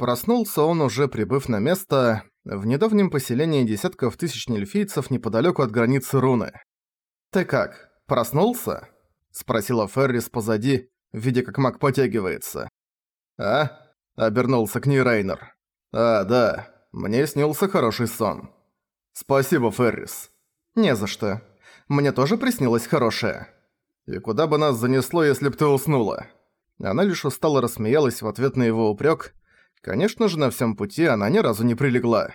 Проснулся он уже прибыв на место, в недавнем поселении десятков тысяч нельфийцев неподалеку от границы руны. «Ты как, проснулся?» – спросила Феррис позади, видя как маг потягивается. «А?» – обернулся к ней Рейнер. «А, да, мне снился хороший сон. Спасибо, Феррис». «Не за что. Мне тоже приснилось хорошее». «И куда бы нас занесло, если б ты уснула?» Она лишь устало рассмеялась в ответ на его упрек. Конечно же, на всем пути она ни разу не прилегла.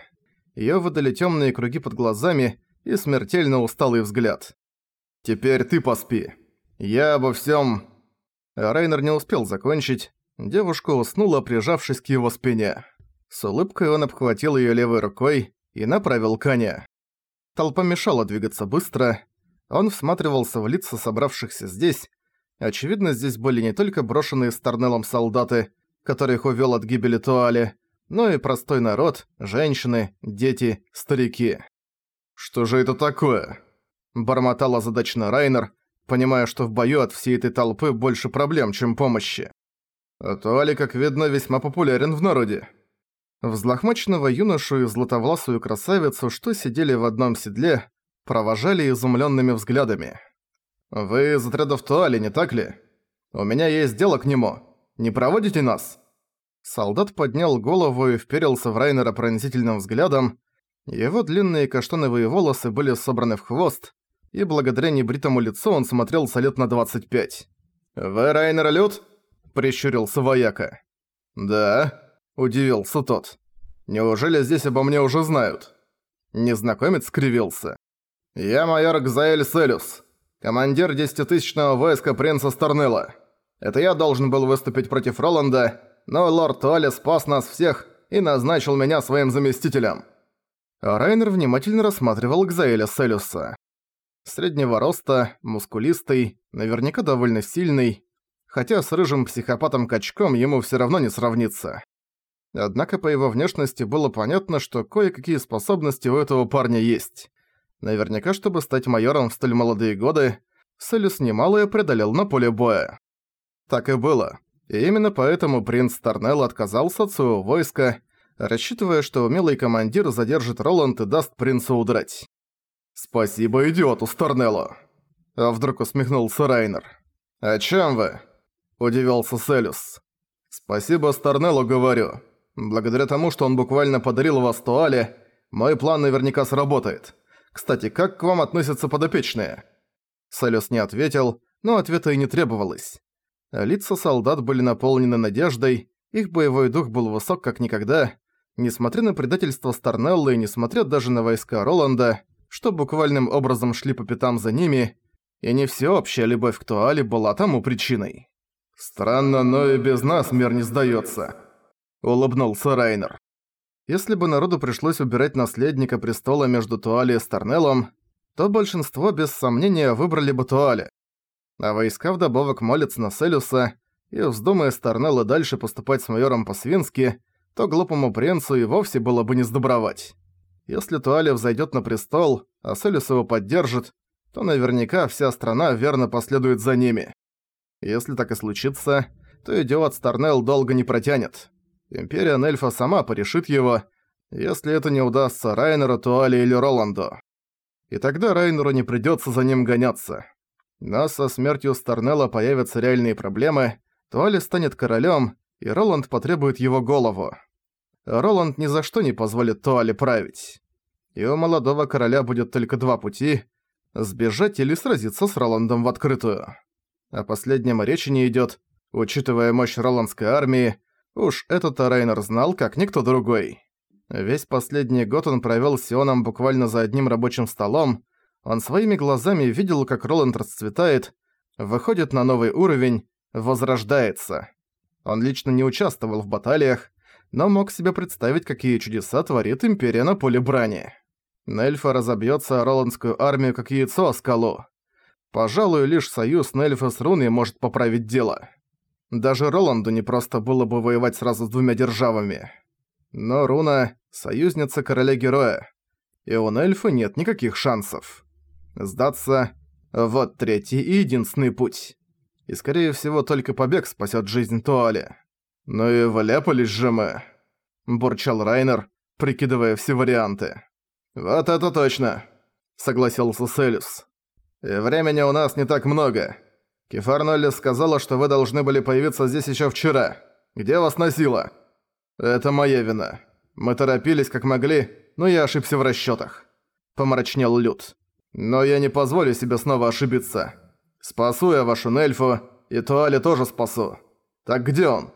Ее выдали темные круги под глазами и смертельно усталый взгляд. «Теперь ты поспи. Я обо всем. Райнер не успел закончить. Девушка уснула, прижавшись к его спине. С улыбкой он обхватил ее левой рукой и направил коня. Толпа мешала двигаться быстро. Он всматривался в лица собравшихся здесь, Очевидно, здесь были не только брошенные Старнеллом солдаты, которых увёл от гибели Туали, но и простой народ, женщины, дети, старики. «Что же это такое?» Бормотал озадаченно Райнер, понимая, что в бою от всей этой толпы больше проблем, чем помощи. А Туали, как видно, весьма популярен в народе. Взлохмаченного юношу и златовласую красавицу, что сидели в одном седле, провожали изумлёнными взглядами. «Вы из отряда в Туале, не так ли? У меня есть дело к нему. Не проводите нас?» Солдат поднял голову и вперился в Райнера пронзительным взглядом. Его длинные каштановые волосы были собраны в хвост, и благодаря небритому лицу он смотрелся лет на 25. «Вы Райнер Люд?» – прищурился вояка. «Да», – удивился тот. «Неужели здесь обо мне уже знают?» Незнакомец скривился. «Я майор Гзаэль Селюс, командир десятитысячного войска принца Старнелла. Это я должен был выступить против Роланда, но лорд Туале спас нас всех и назначил меня своим заместителем». Райнер внимательно рассматривал Гзаэля Селюса. Среднего роста, мускулистый, наверняка довольно сильный, хотя с рыжим психопатом-качком ему всё равно не сравнится. Однако по его внешности было понятно, что кое-какие способности у этого парня есть. Наверняка, чтобы стать майором в столь молодые годы, Селюс немалое преодолел на поле боя. Так и было. И именно поэтому принц Тарнелл отказался от своего войска, рассчитывая, что умелый командир задержит Роланд и даст принцу удрать. «Спасибо идиоту Старнеллу!» А вдруг усмехнулся Райнер. «О чем вы?» – удивился Селюс. «Спасибо Старнеллу, говорю. Благодаря тому, что он буквально подарил вас Туале, мой план наверняка сработает. Кстати, как к вам относятся подопечные?» Селюс не ответил, но ответа и не требовалось. Лица солдат были наполнены надеждой, их боевой дух был высок как никогда. Несмотря на предательство Старнеллы и несмотря даже на войска Роланда, что буквальным образом шли по пятам за ними, и не всеобщая любовь к Туале была тому причиной. «Странно, но и без нас мир не сдается», — улыбнулся Райнер. Если бы народу пришлось убирать наследника престола между Туали и Старнеллом, то большинство без сомнения выбрали бы Туали. А войска вдобавок молятся на Селюса, и вздумая Старнелла дальше поступать с майором по-свински, то глупому принцу и вовсе было бы не сдобровать. Если Туали взойдет на престол, а Селюс его поддержит, то наверняка вся страна верно последует за ними. Если так и случится, то идиот Старнелл долго не протянет. Империя Нельфа сама порешит его, если это не удастся Райнеру, Туале или Роланду. И тогда Райнеру не придётся за ним гоняться. Но со смертью Старнелла появятся реальные проблемы, Туале станет королем, и Роланд потребует его голову. Роланд ни за что не позволит Туале править. И у молодого короля будет только два пути – сбежать или сразиться с Роландом в открытую. О последнем речи не идёт, учитывая мощь роландской армии, Уж этот-то Рейнер знал, как никто другой. Весь последний год он провёл с Сионом буквально за одним рабочим столом. Он своими глазами видел, как Роланд расцветает, выходит на новый уровень, возрождается. Он лично не участвовал в баталиях, но мог себе представить, какие чудеса творит Империя на поле брани. Нельфа разобьётся о Роландскую армию, как яйцо о скалу. Пожалуй, лишь союз Нельфа с Руной может поправить дело. Даже Роланду не просто было бы воевать сразу с двумя державами. Но Руна — союзница короля-героя, и у эльфа нет никаких шансов. Сдаться — вот третий и единственный путь. И скорее всего только побег спасет жизнь Туале. Ну и вляпались же мы. – бурчал Райнер, прикидывая все варианты. «Вот это точно!» – согласился Селюс. «И времени у нас не так много. Кефар Нолли сказала, что вы должны были появиться здесь еще вчера. Где вас носило?» «Это моя вина. Мы торопились как могли, но я ошибся в расчетах. Помрачнел Люд. «Но я не позволю себе снова ошибиться. Спасу я вашу Нельфу, и Туале тоже спасу. Так где он?»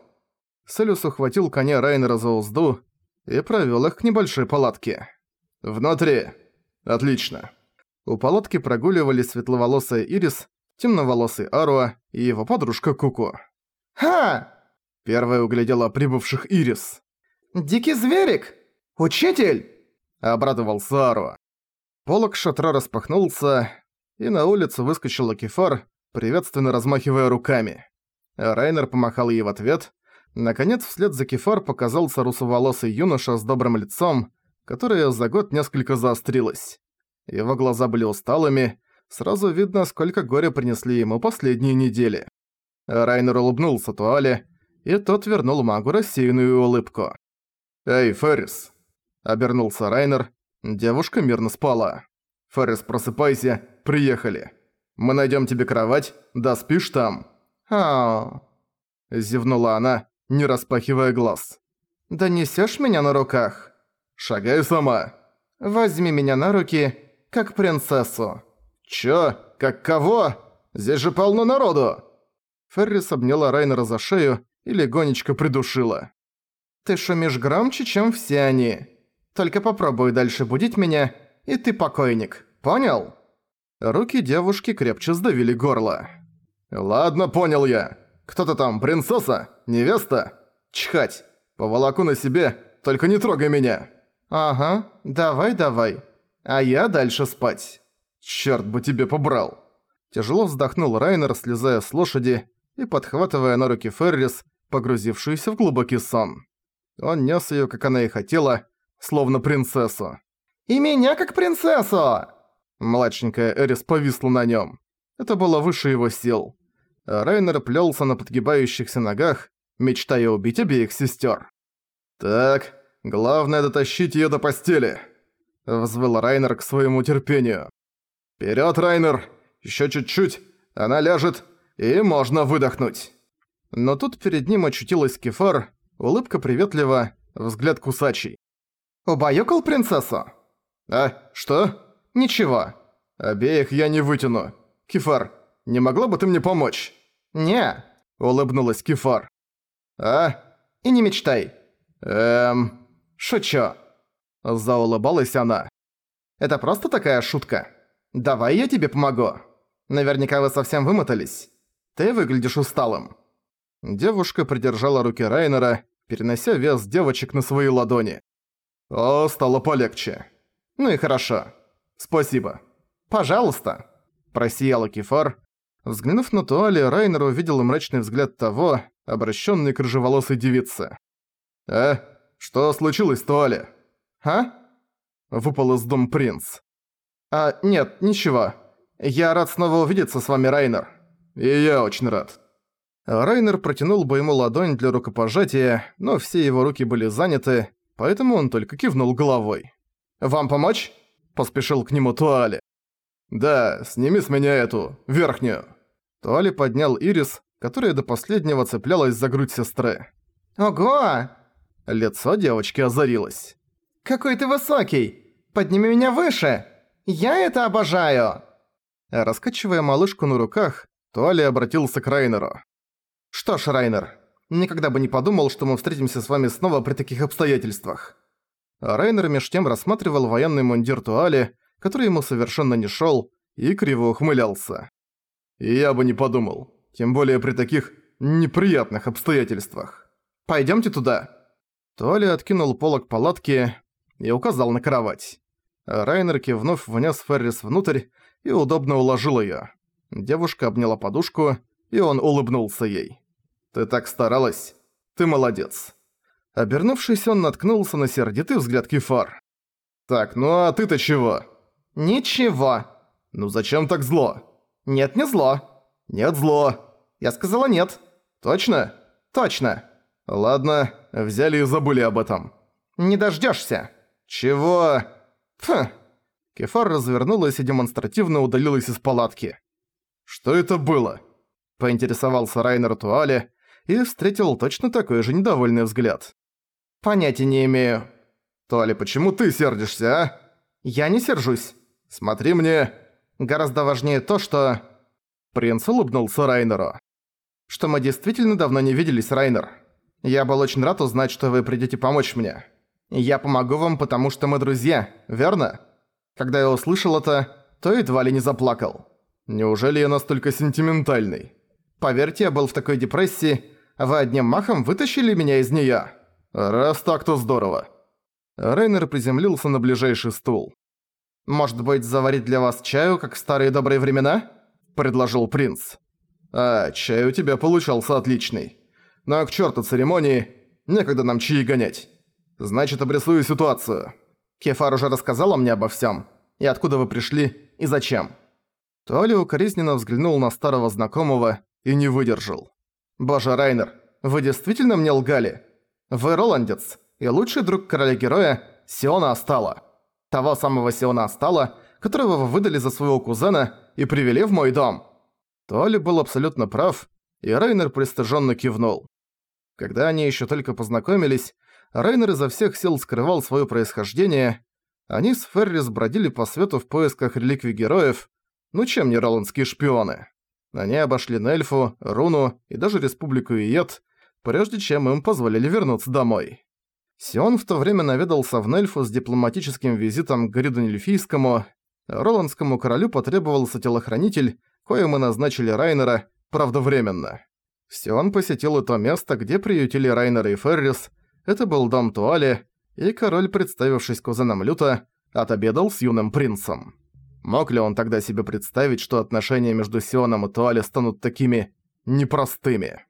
Селюс ухватил коня Райнера за узду и провёл их к небольшой палатке. «Внутри. Отлично». У палатки прогуливались светловолосая Ирис, темноволосый Аруа и его подружка Куку. «Ха!» Первая углядела прибывших Ирис. «Дикий зверик! Учитель!» Обрадовался Аруа. Полок шатра распахнулся, и на улицу выскочил Акифар, приветственно размахивая руками. Райнер помахал ей в ответ. Наконец, вслед за Кефар показался русоволосый юноша с добрым лицом, которое за год несколько заострилось. Его глаза были усталыми, сразу видно, сколько горя принесли ему последние недели. Райнер улыбнулся Туале, и тот вернул магу рассеянную улыбку. «Эй, Феррис!» — обернулся Райнер. Девушка мирно спала. «Феррис, просыпайся, приехали. Мы найдем тебе кровать, да спишь там». «Ау...» — зевнула она, не распахивая глаз. «Да несёшь меня на руках?» «Шагай сама». «Возьми меня на руки, как принцессу». «Чё? Как кого? Здесь же полно народу!» Феррис обняла Райнера за шею и легонечко придушила. «Ты шумишь громче, чем все они. Только попробуй дальше будить меня, и ты покойник. Понял?» Руки девушки крепче сдавили горло. «Ладно, понял я. Кто-то там, принцесса? Невеста? Чхать. Поволоку на себе, только не трогай меня». «Ага, давай-давай. А я дальше спать». «Чёрт бы тебе побрал!» Тяжело вздохнул Райнер, слезая с лошади и подхватывая на руки Феррис, погрузившуюся в глубокий сон. Он нес её, как она и хотела, словно принцессу. «И меня как принцессу!» Младшенькая Эрис повисла на нём. Это было выше его сил. Райнер плёлся на подгибающихся ногах, мечтая убить обеих сестёр. «Так, главное дотащить её до постели», — взвыл Райнер к своему терпению. «Вперёд, Райнер! Ещё чуть-чуть, она ляжет, и можно выдохнуть». Но тут перед ним очутилась Кефар, улыбка приветлива, взгляд кусачий. «Убаюкал принцессу?» «А, что?» «Ничего». «Обеих я не вытяну. Кефар, не могла бы ты мне помочь?» «Не», — улыбнулась Кефар. «А?» «И не мечтай». «Эм...» «Шучу». Заулыбалась она. «Это просто такая шутка. Давай я тебе помогу. Наверняка вы совсем вымотались. Ты выглядишь усталым». Девушка придержала руки Райнера, перенося вес девочек на свои ладони. «О, стало полегче. Ну и хорошо. Спасибо. Пожалуйста». Просияла Кефар. Взглянув на Туали, Райнер увидел мрачный взгляд того, обращенный к рыжеволосой девице. «Э, что случилось, Туали?» «А?» Выпал из дом принц. «А, нет, ничего. Я рад снова увидеться с вами, Райнер». «И я очень рад». Райнер протянул бы ему ладонь для рукопожатия, но все его руки были заняты, поэтому он только кивнул головой. «Вам помочь?» – поспешил к нему Туали. «Да, сними с меня эту, верхнюю». Туали поднял Ирис, которая до последнего цеплялась за грудь сестры. «Ого!» Лицо девочки озарилось. «Какой ты высокий! Подними меня выше! Я это обожаю!» Раскачивая малышку на руках, Туали обратился к Райнеру. «Что ж, Райнер, никогда бы не подумал, что мы встретимся с вами снова при таких обстоятельствах». Райнер меж тем рассматривал военный мундир Туали, который ему совершенно не шёл, и криво ухмылялся. «И я бы не подумал, тем более при таких неприятных обстоятельствах. Пойдёмте туда». Туали откинул полог палатки и указал на кровать. Райнер, кивнув, внес Феррис внутрь и удобно уложил её. Девушка обняла подушку, и он улыбнулся ей. «Ты так старалась. Ты молодец». Обернувшись, он наткнулся на сердитый взгляд Кефар. «Так, ну а ты-то чего?» «Ничего». «Ну зачем так зло?» «Нет, не зло». «Нет, зло». «Я сказала нет». «Точно?» «Точно». «Ладно, взяли и забыли об этом. «Не дождёшься!» «Чего?» «Фу!» Кефар развернулась и демонстративно удалилась из палатки. «Что это было?» Поинтересовался Райнер Туале и встретил точно такой же недовольный взгляд. «Понятия не имею». «Туале, почему ты сердишься, а?» «Я не сержусь». «Смотри мне...» «Гораздо важнее то, что...» Принц улыбнулся Райнеру. «Что мы действительно давно не виделись, Райнер. Я был очень рад узнать, что вы придете помочь мне. Я помогу вам, потому что мы друзья, верно?» Когда я услышал это, то едва ли не заплакал. Неужели я настолько сентиментальный? Поверьте, я был в такой депрессии, вы одним махом вытащили меня из неё. Раз так, то здорово. Рейнер приземлился на ближайший стул. «Может быть, заварить для вас чаю, как в старые добрые времена?» – предложил принц. «А, чай у тебя получался отличный. А к черту церемонии, некогда нам чаи гонять. Значит, обрисую ситуацию». Кефар уже рассказала мне обо всем. И откуда вы пришли, и зачем. Туали укоризненно взглянул на старого знакомого и не выдержал. «Боже, Райнер, вы действительно мне лгали? Вы роландец, и лучший друг короля-героя Сиона Астала. Того самого Сиона Астала, которого вы выдали за своего кузена и привели в мой дом». Туали был абсолютно прав, и Райнер пристыженно кивнул. Когда они еще только познакомились, Райнер изо всех сил скрывал свое происхождение. Они с Феррис бродили по свету в поисках реликвий героев. Ну чем не роландские шпионы? Они обошли Нельфу, Руну и даже Республику Иет, прежде чем им позволили вернуться домой. Сион в то время наведался в Нельфу с дипломатическим визитом к Гриду Нельфийскому. Роландскому королю потребовался телохранитель, коим мы назначили Райнера, правда временно. Сион посетил и то место, где приютили Райнера и Феррис, это был дом Туали, и король, представившись кузеном Люта, отобедал с юным принцем. Мог ли он тогда себе представить, что отношения между Сионом и Туали станут такими непростыми?